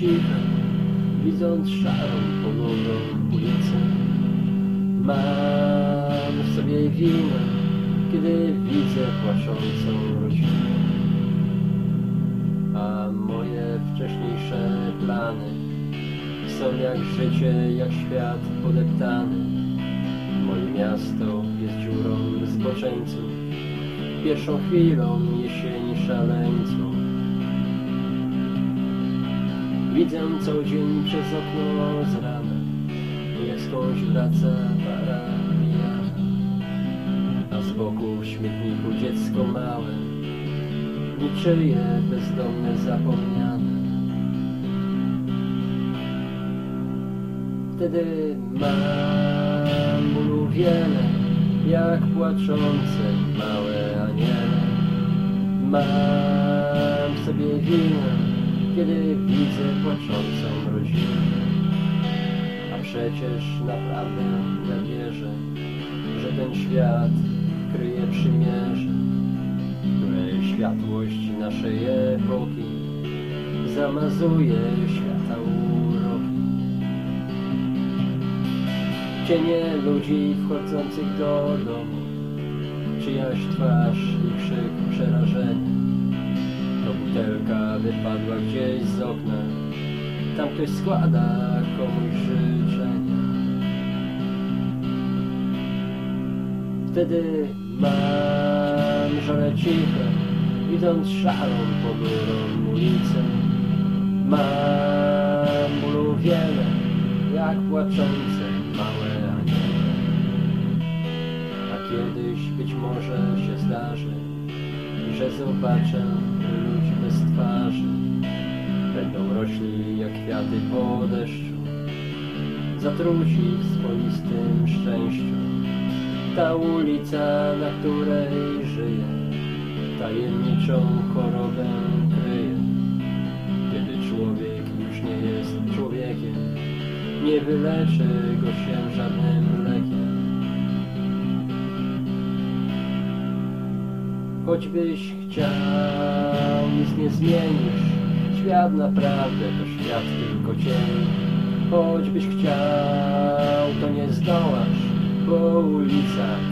Ciche, widząc szarą, ponurą ulicę. Mam w sobie winę, kiedy widzę płaczącą rodzinę. Są jak życie, jak świat podeptany. Moje miasto jest dziurą zboczeńców, pierwszą chwilą jesieni szaleńców. Widzę co dzień przez okno z rana, jak skądś wraca para mijana, a z boku w śmietniku dziecko małe, niczyje bezdomne zapomniane. Wtedy mam bólu wiele, jak płaczące małe aniele. Mam sobie winę, kiedy widzę płaczącą rodzinę. A przecież naprawdę ja wierzę, że ten świat kryje przymierze, które światłość naszej epoki zamazuje świata uroki. Cienie ludzi wchodzących do domu, czyjaś twarz i krzyk przerażenia. To butelka wypadła gdzieś z okna, tam ktoś składa komuś życzenia. Wtedy mam żonę ciche, idąc szarą ponurą ulicę. Mam bólu wiele, jak płaczące być może się zdarzy, że zobaczę ludzi bez twarzy. Będą rośli jak kwiaty po deszczu, zatruci swoistym szczęściu. Ta ulica, na której żyję, tajemniczą chorobę kryje. Kiedy człowiek już nie jest człowiekiem, nie wyleczy go się żadnym lekiem. Choćbyś chciał, nic nie zmienisz. Świat naprawdę to świat tylko cień. Choćbyś chciał, to nie zdołasz, bo ulica twojej nie woła.